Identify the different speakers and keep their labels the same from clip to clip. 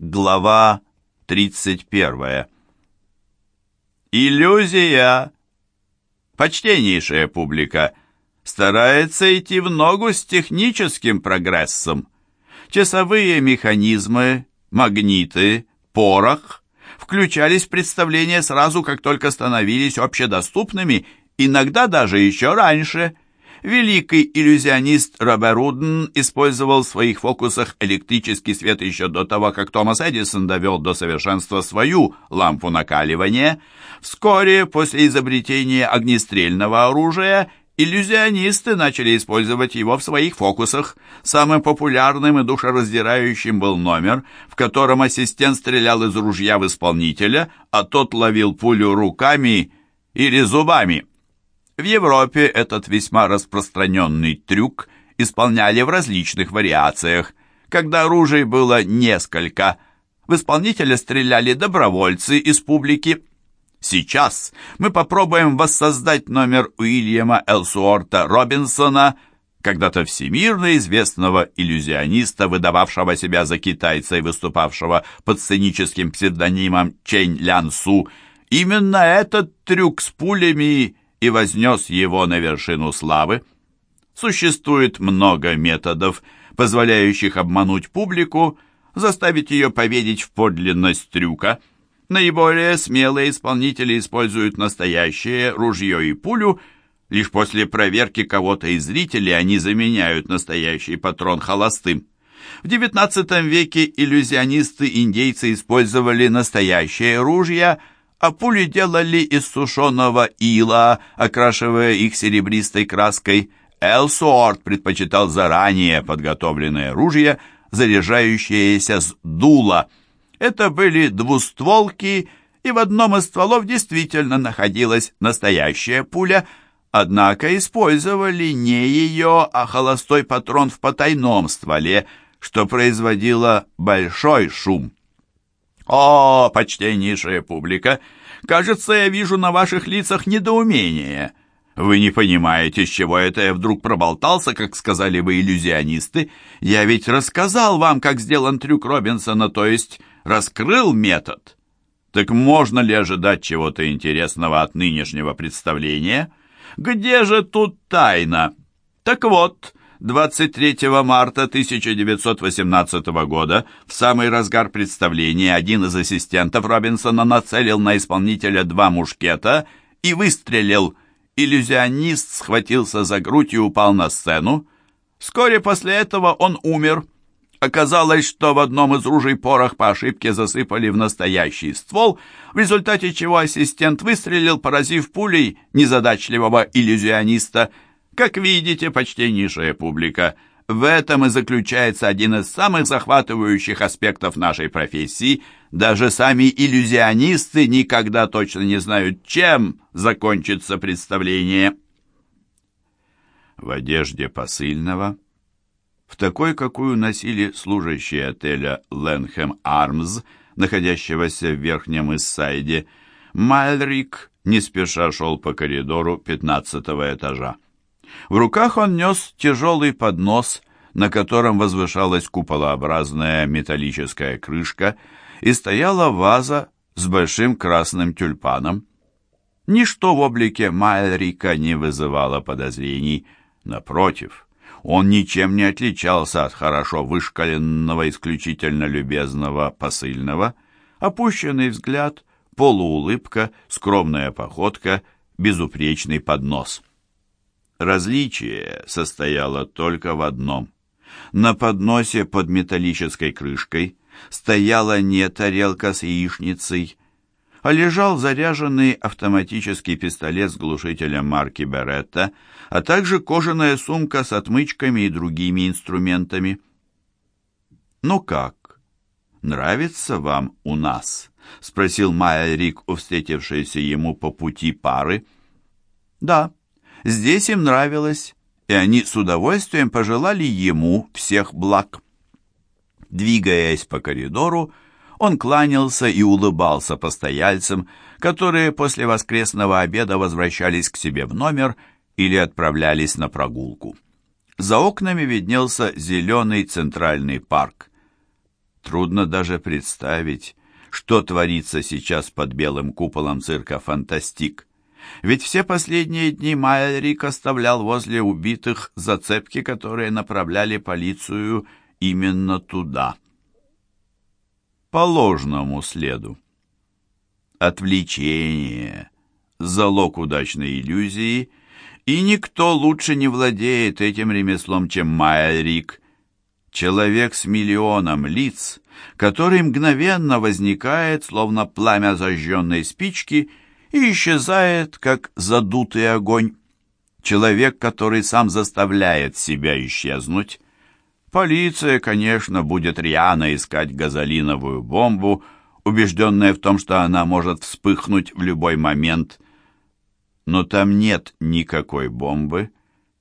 Speaker 1: Глава 31. Иллюзия. Почтеннейшая публика старается идти в ногу с техническим прогрессом. Часовые механизмы, магниты, порох включались в представление сразу, как только становились общедоступными, иногда даже еще раньше – Великий иллюзионист Робер Руден использовал в своих фокусах электрический свет еще до того, как Томас Эдисон довел до совершенства свою лампу накаливания. Вскоре после изобретения огнестрельного оружия иллюзионисты начали использовать его в своих фокусах. Самым популярным и душераздирающим был номер, в котором ассистент стрелял из ружья в исполнителя, а тот ловил пулю руками или зубами. В Европе этот весьма распространенный трюк исполняли в различных вариациях. Когда оружий было несколько, в исполнителя стреляли добровольцы из публики. Сейчас мы попробуем воссоздать номер Уильяма Элсуорта Робинсона, когда-то всемирно известного иллюзиониста, выдававшего себя за китайца и выступавшего под сценическим псевдонимом Чэнь Лян Су. Именно этот трюк с пулями и вознес его на вершину славы. Существует много методов, позволяющих обмануть публику, заставить ее поверить в подлинность трюка. Наиболее смелые исполнители используют настоящее ружье и пулю, лишь после проверки кого-то из зрителей они заменяют настоящий патрон холостым. В XIX веке иллюзионисты-индейцы использовали настоящие ружья – а пули делали из сушеного ила, окрашивая их серебристой краской. Элсуорт предпочитал заранее подготовленное ружье, заряжающееся с дула. Это были двустволки, и в одном из стволов действительно находилась настоящая пуля, однако использовали не ее, а холостой патрон в потайном стволе, что производило большой шум. «О, почтеннейшая публика! Кажется, я вижу на ваших лицах недоумение. Вы не понимаете, с чего это я вдруг проболтался, как сказали вы иллюзионисты. Я ведь рассказал вам, как сделан трюк Робинсона, то есть раскрыл метод. Так можно ли ожидать чего-то интересного от нынешнего представления? Где же тут тайна? Так вот, 23 марта 1918 года, в самый разгар представления, один из ассистентов Робинсона нацелил на исполнителя два мушкета и выстрелил. Иллюзионист схватился за грудь и упал на сцену. Вскоре после этого он умер. Оказалось, что в одном из ружей порох по ошибке засыпали в настоящий ствол, в результате чего ассистент выстрелил, поразив пулей незадачливого иллюзиониста – как видите, почтеннейшая публика, в этом и заключается один из самых захватывающих аспектов нашей профессии. Даже сами иллюзионисты никогда точно не знают, чем закончится представление. В одежде посыльного, в такой, какую носили служащие отеля Ленхэм Армс, находящегося в Верхнем Иссайде, Мальрик не спеша шел по коридору пятнадцатого этажа. В руках он нес тяжелый поднос, на котором возвышалась куполообразная металлическая крышка, и стояла ваза с большим красным тюльпаном. Ничто в облике Майлрика не вызывало подозрений. Напротив, он ничем не отличался от хорошо вышкаленного, исключительно любезного посыльного. Опущенный взгляд, полуулыбка, скромная походка, безупречный поднос — Различие состояло только в одном. На подносе под металлической крышкой стояла не тарелка с яичницей, а лежал заряженный автоматический пистолет с глушителем марки Беретта, а также кожаная сумка с отмычками и другими инструментами. «Ну как, нравится вам у нас?» — спросил Майя Рик у встретившейся ему по пути пары. «Да», Здесь им нравилось, и они с удовольствием пожелали ему всех благ. Двигаясь по коридору, он кланялся и улыбался постояльцам, которые после воскресного обеда возвращались к себе в номер или отправлялись на прогулку. За окнами виднелся зеленый центральный парк. Трудно даже представить, что творится сейчас под белым куполом цирка «Фантастик». Ведь все последние дни Майерик оставлял возле убитых зацепки, которые направляли полицию именно туда. По ложному следу. Отвлечение, залог удачной иллюзии, и никто лучше не владеет этим ремеслом, чем Майерик, человек с миллионом лиц, который мгновенно возникает, словно пламя зажженной спички, и исчезает, как задутый огонь. Человек, который сам заставляет себя исчезнуть. Полиция, конечно, будет рьяно искать газолиновую бомбу, убежденная в том, что она может вспыхнуть в любой момент. Но там нет никакой бомбы,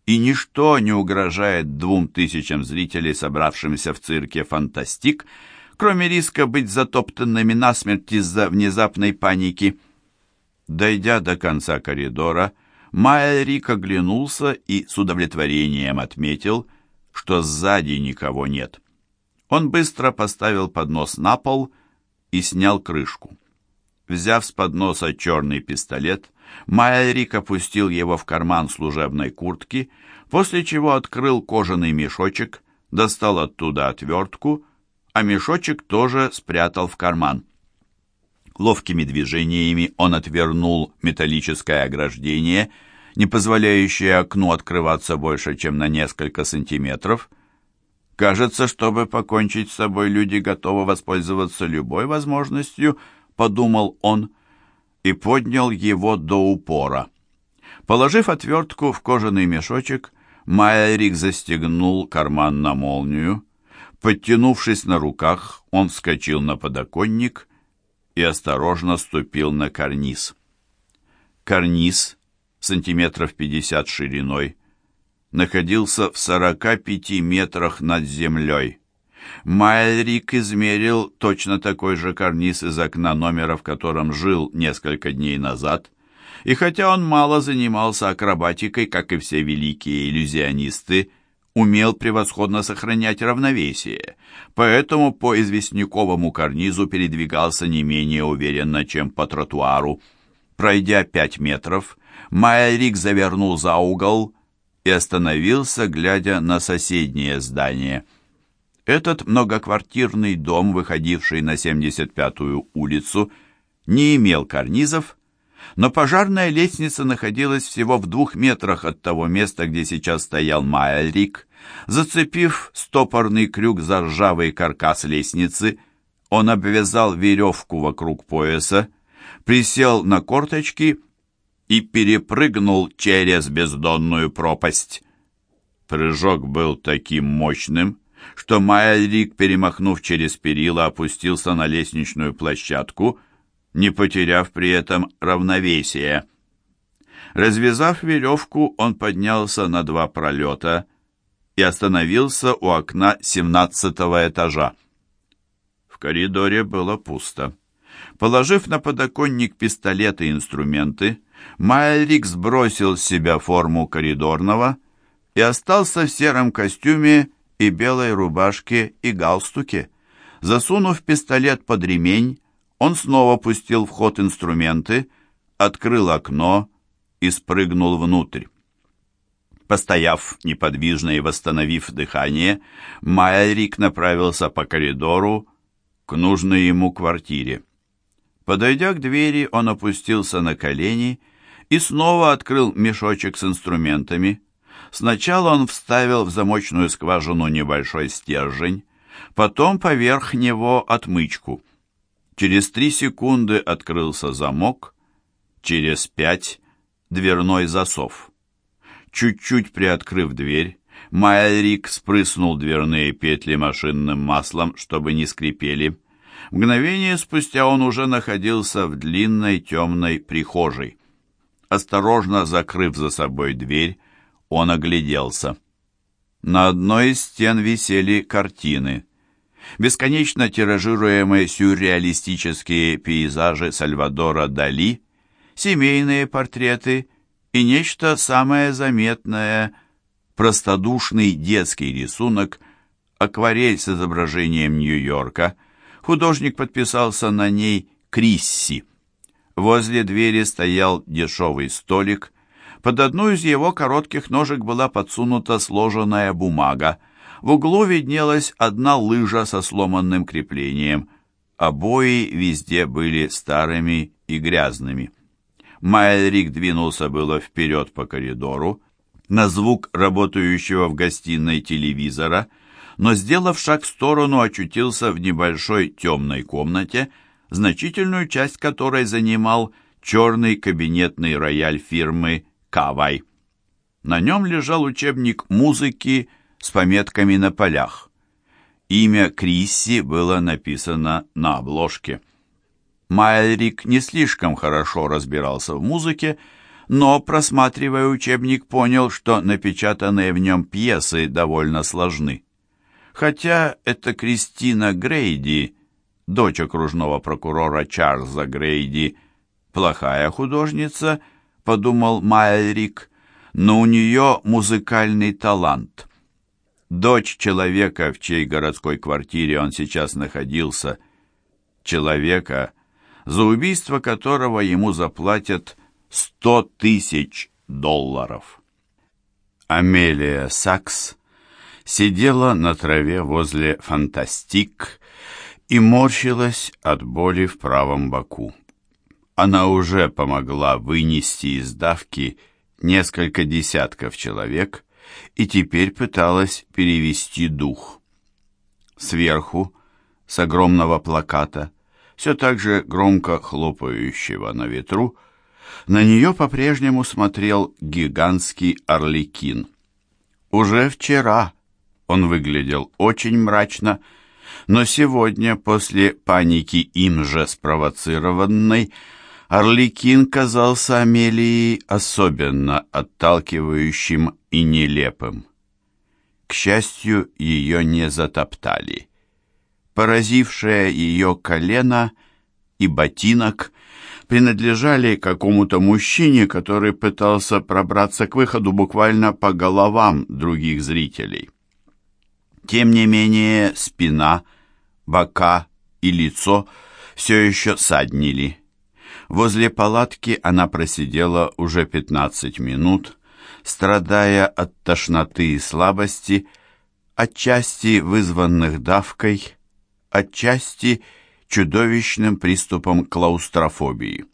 Speaker 1: и ничто не угрожает двум тысячам зрителей, собравшимся в цирке «Фантастик», кроме риска быть затоптанными насмерть из-за внезапной паники. Дойдя до конца коридора, Майерик оглянулся и с удовлетворением отметил, что сзади никого нет. Он быстро поставил поднос на пол и снял крышку. Взяв с подноса черный пистолет, Майерик опустил его в карман служебной куртки, после чего открыл кожаный мешочек, достал оттуда отвертку, а мешочек тоже спрятал в карман. Ловкими движениями он отвернул металлическое ограждение, не позволяющее окну открываться больше, чем на несколько сантиметров. Кажется, чтобы покончить с собой, люди готовы воспользоваться любой возможностью, подумал он, и поднял его до упора. Положив отвертку в кожаный мешочек, Майерик застегнул карман на молнию. Подтянувшись на руках, он вскочил на подоконник и осторожно ступил на карниз. Карниз, сантиметров пятьдесят шириной, находился в сорока пяти метрах над землей. Майлрик измерил точно такой же карниз из окна номера, в котором жил несколько дней назад, и хотя он мало занимался акробатикой, как и все великие иллюзионисты, умел превосходно сохранять равновесие, поэтому по известняковому карнизу передвигался не менее уверенно, чем по тротуару. Пройдя пять метров, Майерик завернул за угол и остановился, глядя на соседнее здание. Этот многоквартирный дом, выходивший на 75-ю улицу, не имел карнизов, но пожарная лестница находилась всего в двух метрах от того места, где сейчас стоял Майерик. Зацепив стопорный крюк за ржавый каркас лестницы, он обвязал веревку вокруг пояса, присел на корточки и перепрыгнул через бездонную пропасть. Прыжок был таким мощным, что Майерик, перемахнув через перила, опустился на лестничную площадку, не потеряв при этом равновесия. Развязав веревку, он поднялся на два пролета — и остановился у окна семнадцатого этажа. В коридоре было пусто. Положив на подоконник пистолет и инструменты, Майлик сбросил с себя форму коридорного и остался в сером костюме и белой рубашке и галстуке. Засунув пистолет под ремень, он снова пустил в ход инструменты, открыл окно и спрыгнул внутрь. Постояв неподвижно и восстановив дыхание, Майерик направился по коридору к нужной ему квартире. Подойдя к двери, он опустился на колени и снова открыл мешочек с инструментами. Сначала он вставил в замочную скважину небольшой стержень, потом поверх него отмычку. Через три секунды открылся замок, через пять — дверной засов. Чуть-чуть приоткрыв дверь, Майерик спрыснул дверные петли машинным маслом, чтобы не скрипели. Мгновение спустя он уже находился в длинной темной прихожей. Осторожно закрыв за собой дверь, он огляделся. На одной из стен висели картины. Бесконечно тиражируемые сюрреалистические пейзажи Сальвадора Дали, семейные портреты и нечто самое заметное – простодушный детский рисунок акварель с изображением Нью-Йорка. Художник подписался на ней Крисси. Возле двери стоял дешевый столик. Под одну из его коротких ножек была подсунута сложенная бумага. В углу виднелась одна лыжа со сломанным креплением. Обои везде были старыми и грязными. Майлрик двинулся было вперед по коридору, на звук работающего в гостиной телевизора, но, сделав шаг в сторону, очутился в небольшой темной комнате, значительную часть которой занимал черный кабинетный рояль фирмы «Кавай». На нем лежал учебник музыки с пометками на полях. Имя Крисси было написано на обложке. Майлрик не слишком хорошо разбирался в музыке, но, просматривая учебник, понял, что напечатанные в нем пьесы довольно сложны. Хотя это Кристина Грейди, дочь окружного прокурора Чарльза Грейди, плохая художница, подумал Майлрик, но у нее музыкальный талант. Дочь человека, в чьей городской квартире он сейчас находился, человека, за убийство которого ему заплатят сто тысяч долларов. Амелия Сакс сидела на траве возле «Фантастик» и морщилась от боли в правом боку. Она уже помогла вынести из давки несколько десятков человек и теперь пыталась перевести дух. Сверху, с огромного плаката, все так же громко хлопающего на ветру, на нее по-прежнему смотрел гигантский орликин. Уже вчера он выглядел очень мрачно, но сегодня, после паники им же спровоцированной, Орликин казался Амелии особенно отталкивающим и нелепым. К счастью, ее не затоптали поразившее ее колено и ботинок, принадлежали какому-то мужчине, который пытался пробраться к выходу буквально по головам других зрителей. Тем не менее, спина, бока и лицо все еще саднили. Возле палатки она просидела уже 15 минут, страдая от тошноты и слабости, отчасти вызванных давкой, отчасти чудовищным приступом клаустрофобии.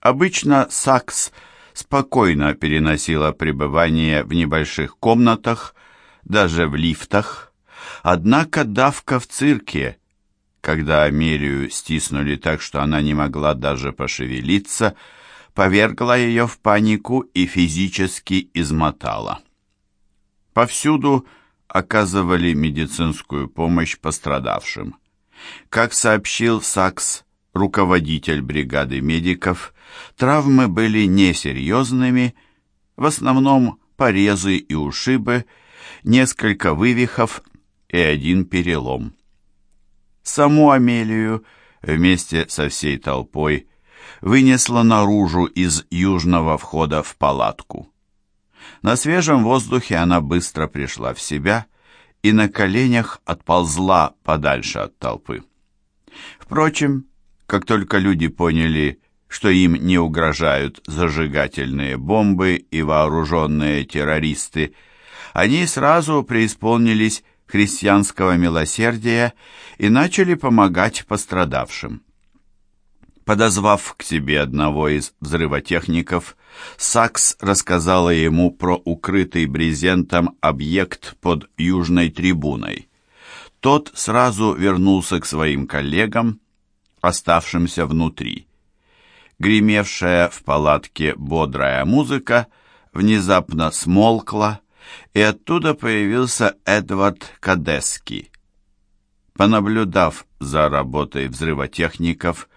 Speaker 1: Обычно Сакс спокойно переносила пребывание в небольших комнатах, даже в лифтах, однако давка в цирке, когда Амелию стиснули так, что она не могла даже пошевелиться, повергла ее в панику и физически измотала. Повсюду оказывали медицинскую помощь пострадавшим. Как сообщил Сакс, руководитель бригады медиков, травмы были несерьезными, в основном порезы и ушибы, несколько вывихов и один перелом. Саму Амелию вместе со всей толпой вынесла наружу из южного входа в палатку. На свежем воздухе она быстро пришла в себя и на коленях отползла подальше от толпы. Впрочем, как только люди поняли, что им не угрожают зажигательные бомбы и вооруженные террористы, они сразу преисполнились христианского милосердия и начали помогать пострадавшим. Подозвав к себе одного из взрывотехников, Сакс рассказала ему про укрытый брезентом объект под южной трибуной. Тот сразу вернулся к своим коллегам, оставшимся внутри. Гремевшая в палатке бодрая музыка внезапно смолкла, и оттуда появился Эдвард Кадески. Понаблюдав за работой взрывотехников,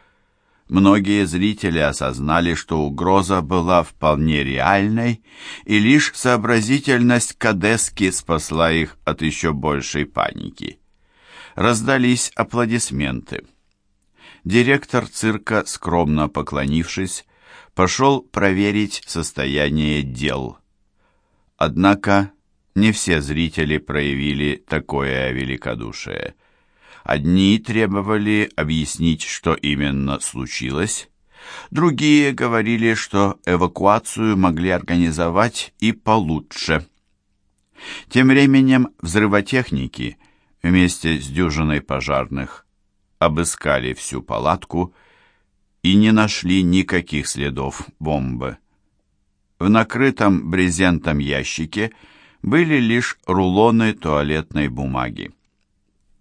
Speaker 1: Многие зрители осознали, что угроза была вполне реальной, и лишь сообразительность Кадески спасла их от еще большей паники. Раздались аплодисменты. Директор цирка, скромно поклонившись, пошел проверить состояние дел. Однако Не все зрители проявили такое великодушие. Одни требовали объяснить, что именно случилось, другие говорили, что эвакуацию могли организовать и получше. Тем временем взрывотехники вместе с дюжиной пожарных обыскали всю палатку и не нашли никаких следов бомбы. В накрытом брезентом ящике были лишь рулоны туалетной бумаги.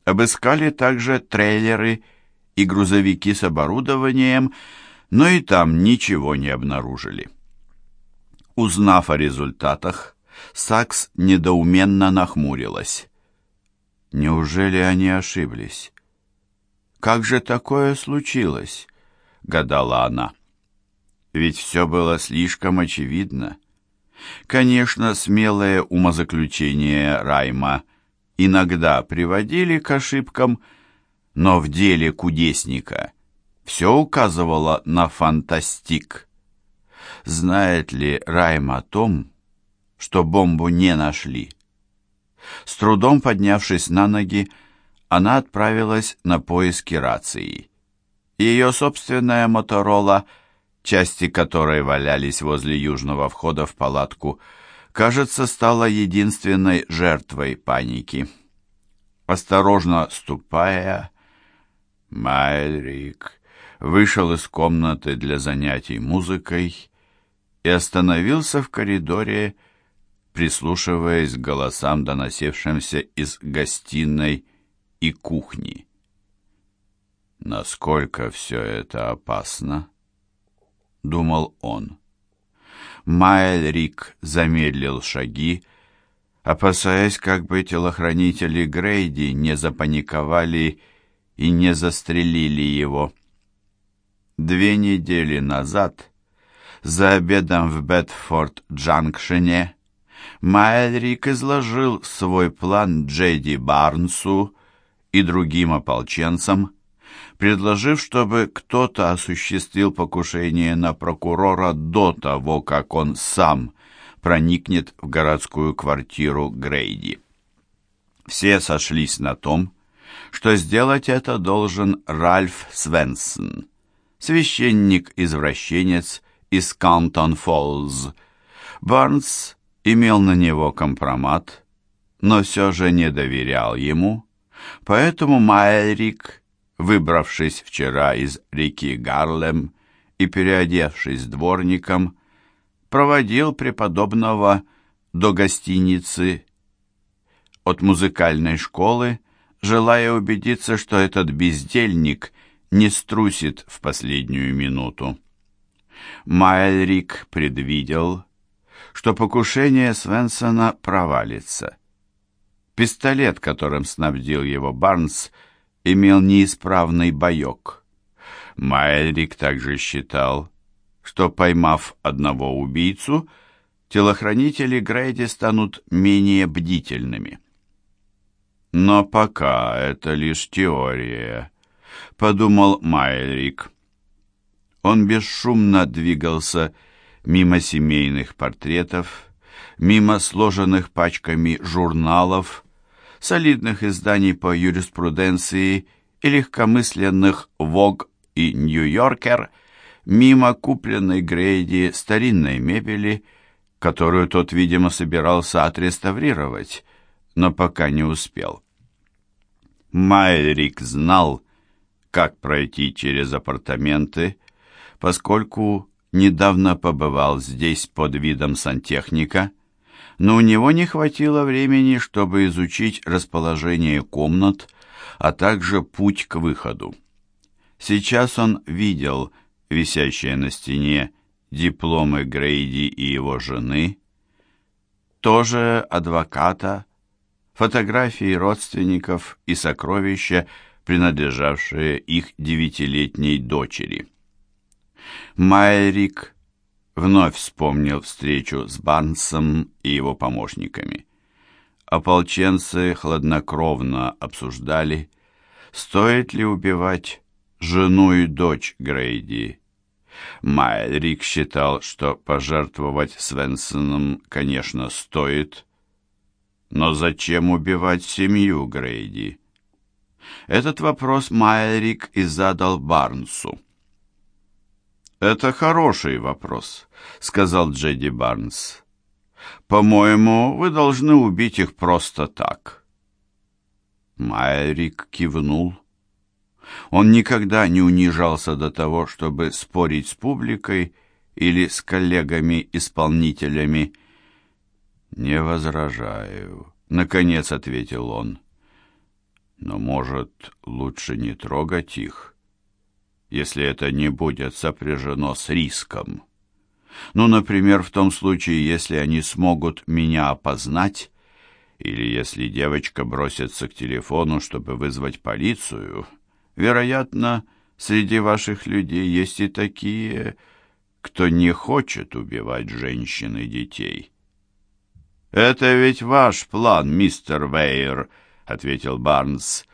Speaker 1: Обыскали также трейлеры и грузовики с оборудованием, но и там ничего не обнаружили. Узнав о результатах, Сакс недоуменно нахмурилась. Неужели они ошиблись? Как же такое случилось? гадала она. Ведь все было слишком очевидно. Конечно, смелые умозаключения Райма иногда приводили к ошибкам, но в деле кудесника все указывало на фантастик. Знает ли Райм о том, что бомбу не нашли? С трудом поднявшись на ноги, она отправилась на поиски рации. Ее собственная «Моторола», части которой валялись возле южного входа в палатку, кажется, стала единственной жертвой паники. Осторожно ступая, Майлрик вышел из комнаты для занятий музыкой и остановился в коридоре, прислушиваясь к голосам, доносившимся из гостиной и кухни. «Насколько все это опасно?» — думал он. Майлрик замедлил шаги, опасаясь, как бы телохранители Грейди не запаниковали и не застрелили его. Две недели назад, за обедом в Бетфорд-Джанкшене, Майлрик изложил свой план Джейди Барнсу и другим ополченцам, предложив, чтобы кто-то осуществил покушение на прокурора до того, как он сам проникнет в городскую квартиру Грейди. Все сошлись на том, что сделать это должен Ральф Свенсон, священник-извращенец из Кантон-Фоллз. Барнс имел на него компромат, но все же не доверял ему, поэтому Майрик, выбравшись вчера из реки Гарлем и переодевшись дворником, проводил преподобного до гостиницы от музыкальной школы, желая убедиться, что этот бездельник не струсит в последнюю минуту. Майлрик предвидел, что покушение Свенсона провалится. Пистолет, которым снабдил его Барнс, имел неисправный боек. Майлрик также считал, что, поймав одного убийцу, телохранители Грейди станут менее бдительными. Но пока это лишь теория, подумал Майлрик. Он бесшумно двигался мимо семейных портретов, мимо сложенных пачками журналов, солидных изданий по юриспруденции и легкомысленных «Вог» и «Нью-Йоркер», мимо купленной Грейди старинной мебели, которую тот, видимо, собирался отреставрировать, но пока не успел. Майрик знал, как пройти через апартаменты, поскольку недавно побывал здесь под видом сантехника, но у него не хватило времени, чтобы изучить расположение комнат, а также путь к выходу. Сейчас он видел висящие на стене дипломы Грейди и его жены, тоже адвоката, фотографии родственников и сокровища, принадлежавшие их девятилетней дочери. Майрик вновь вспомнил встречу с Барнсом и его помощниками. Ополченцы хладнокровно обсуждали, стоит ли убивать жену и дочь Грейди. Майрик считал, что пожертвовать Свенсоном, конечно, стоит, Но зачем убивать семью Грейди? Этот вопрос Майерик и задал Барнсу. «Это хороший вопрос», — сказал Джеди Барнс. «По-моему, вы должны убить их просто так». Майерик кивнул. Он никогда не унижался до того, чтобы спорить с публикой или с коллегами-исполнителями. «Не возражаю», — наконец ответил он. «Но, может, лучше не трогать их, если это не будет сопряжено с риском? Ну, например, в том случае, если они смогут меня опознать, или если девочка бросится к телефону, чтобы вызвать полицию. Вероятно, среди ваших людей есть и такие, кто не хочет убивать женщин и детей». «Это ведь ваш план, мистер Вейер», — ответил Барнс,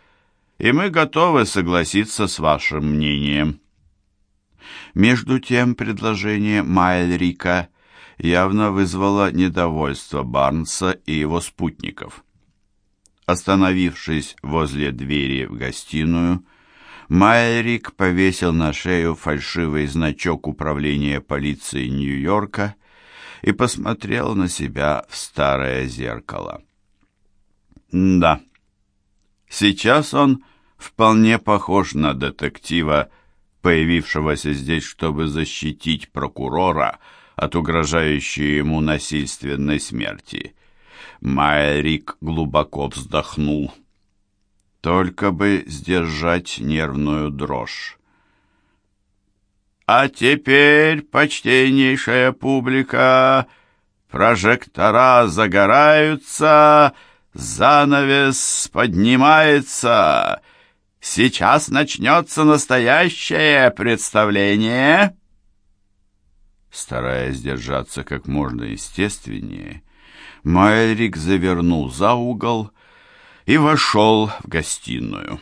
Speaker 1: «и мы готовы согласиться с вашим мнением». Между тем предложение Майлрика явно вызвало недовольство Барнса и его спутников. Остановившись возле двери в гостиную, Майлрик повесил на шею фальшивый значок управления полиции Нью-Йорка и посмотрел на себя в старое зеркало. Да, сейчас он вполне похож на детектива, появившегося здесь, чтобы защитить прокурора от угрожающей ему насильственной смерти. Майрик глубоко вздохнул. Только бы сдержать нервную дрожь. А теперь, почтеннейшая публика, прожектора загораются, занавес поднимается. Сейчас начнется настоящее представление. Стараясь держаться как можно естественнее, Майрик завернул за угол и вошел в гостиную.